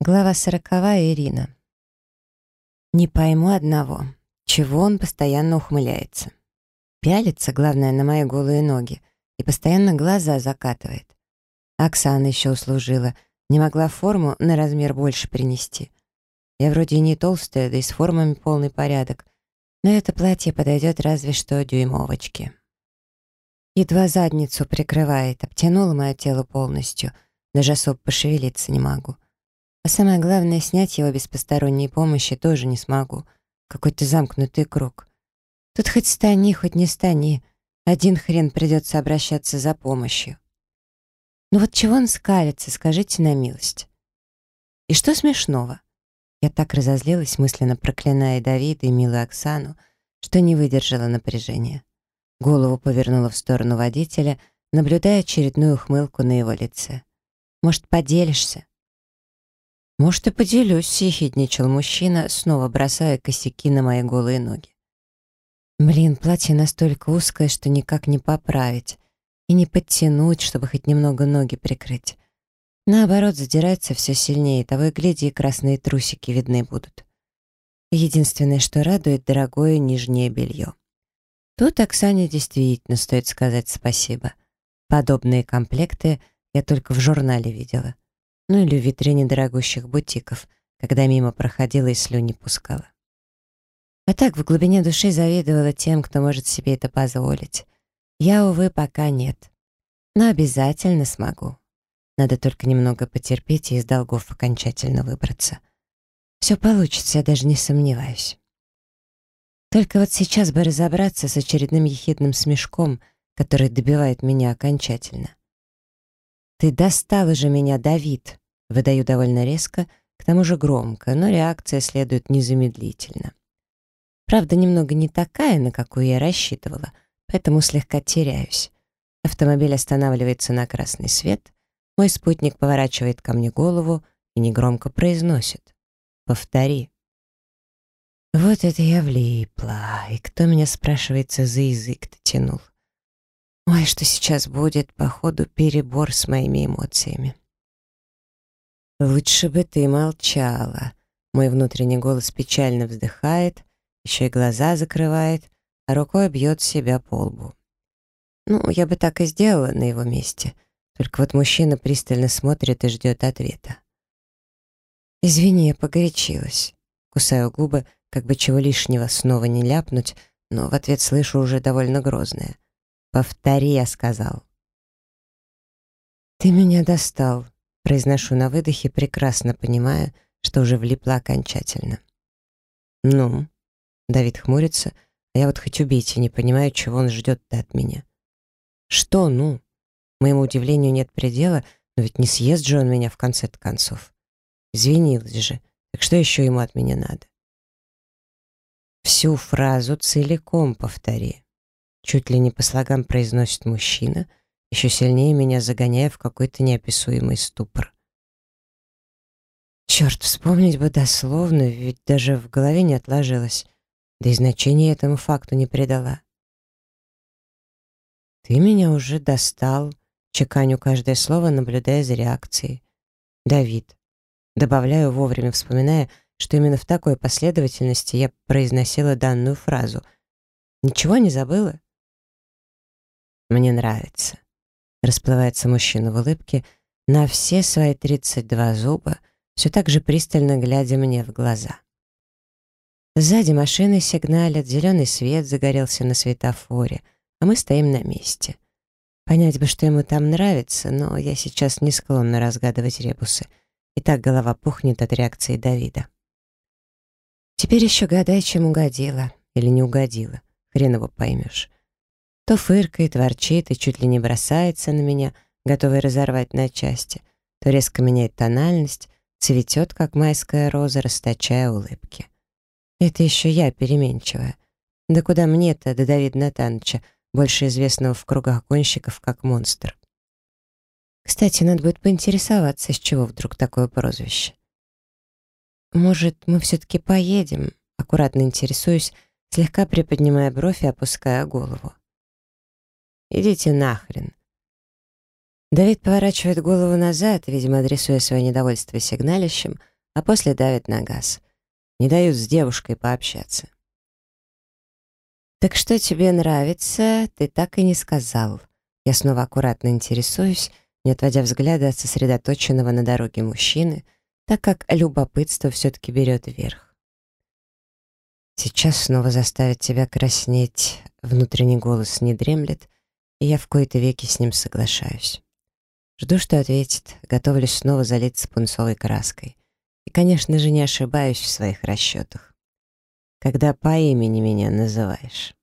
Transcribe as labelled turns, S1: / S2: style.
S1: Глава сороковая, Ирина. Не пойму одного, чего он постоянно ухмыляется. Пялится, главное, на мои голые ноги и постоянно глаза закатывает. Оксана еще услужила, не могла форму на размер больше принести. Я вроде и не толстая, да и с формами полный порядок, но это платье подойдет разве что дюймовочке. Едва задницу прикрывает, обтянула мое тело полностью, даже особо пошевелиться не могу. А самое главное, снять его без посторонней помощи тоже не смогу. Какой-то замкнутый круг. Тут хоть стани, хоть не стани. Один хрен придется обращаться за помощью. Ну вот чего он скалится, скажите на милость. И что смешного? Я так разозлилась, мысленно проклиная Давида и милую Оксану, что не выдержала напряжения. Голову повернула в сторону водителя, наблюдая очередную ухмылку на его лице. «Может, поделишься?» «Может, и поделюсь», — съехидничал мужчина, снова бросая косяки на мои голые ноги. Блин, платье настолько узкое, что никак не поправить. И не подтянуть, чтобы хоть немного ноги прикрыть. Наоборот, задирается все сильнее, того и гляди, и красные трусики видны будут. Единственное, что радует, дорогое нижнее белье. Тут Оксане действительно стоит сказать спасибо. Подобные комплекты я только в журнале видела ну или в витрине дорогущих бутиков, когда мимо проходила и слюни пускала. А так в глубине души завидовала тем, кто может себе это позволить. Я, увы, пока нет. Но обязательно смогу. Надо только немного потерпеть и из долгов окончательно выбраться. Все получится, я даже не сомневаюсь. Только вот сейчас бы разобраться с очередным ехидным смешком, который добивает меня окончательно. «Ты достал уже меня, Давид!» Выдаю довольно резко, к тому же громко, но реакция следует незамедлительно. Правда, немного не такая, на какую я рассчитывала, поэтому слегка теряюсь. Автомобиль останавливается на красный свет, мой спутник поворачивает ко мне голову и негромко произносит «Повтори». Вот это я влипла, и кто меня, спрашивается, за язык-то тянул? Ой, что сейчас будет, походу, перебор с моими эмоциями. «Лучше бы ты молчала». Мой внутренний голос печально вздыхает, еще и глаза закрывает, а рукой бьет себя по лбу. Ну, я бы так и сделала на его месте. Только вот мужчина пристально смотрит и ждет ответа. «Извини, я погорячилась». Кусаю губы, как бы чего лишнего снова не ляпнуть, но в ответ слышу уже довольно грозное. «Повтори», — я сказал. «Ты меня достал», — произношу на выдохе, прекрасно понимая, что уже влипла окончательно. «Ну?» — Давид хмурится, а я вот хоть убейте, не понимаю, чего он ждет от меня. «Что «ну?» Моему удивлению нет предела, но ведь не съест же он меня в конце-то концов. Извинилась же, так что еще ему от меня надо? Всю фразу целиком повтори. Чуть ли не по слогам произносит мужчина, еще сильнее меня загоняя в какой-то неописуемый ступор. Черт, вспомнить бы дословно, ведь даже в голове не отложилось, да и значения этому факту не придала. «Ты меня уже достал», — чеканю каждое слово, наблюдая за реакцией. «Давид». Добавляю вовремя, вспоминая, что именно в такой последовательности я произносила данную фразу. «Ничего не забыла?» Мне нравится. Расплывается мужчина в улыбке на все свои 32 зуба, все так же пристально глядя мне в глаза. Сзади машины сигналят, зеленый свет загорелся на светофоре, а мы стоим на месте. Понять бы, что ему там нравится, но я сейчас не склонна разгадывать ребусы. И так голова пухнет от реакции Давида. Теперь еще гадай, чем угодила или не угодила. Хрен его поймешь. То фыркает, ворчит и чуть ли не бросается на меня, готовый разорвать на части, то резко меняет тональность, цветет, как майская роза, расточая улыбки. Это еще я переменчивая. Да куда мне-то до Давида Натановича, больше известного в кругах гонщиков как монстр. Кстати, надо будет поинтересоваться, с чего вдруг такое прозвище. «Может, мы все-таки поедем?» Аккуратно интересуюсь, слегка приподнимая бровь и опуская голову. «Идите нахрен». Давид поворачивает голову назад, видимо, адресуя свое недовольство сигналищем, а после давит на газ. Не дают с девушкой пообщаться. «Так что тебе нравится, ты так и не сказал». Я снова аккуратно интересуюсь, не отводя взгляда от сосредоточенного на дороге мужчины, так как любопытство все-таки берет верх. Сейчас снова заставит тебя краснеть, внутренний голос не дремлет, и я в кои-то веки с ним соглашаюсь. Жду, что ответит, готовлюсь снова залиться пунцовой краской. И, конечно же, не ошибаюсь в своих расчетах когда по имени меня называешь.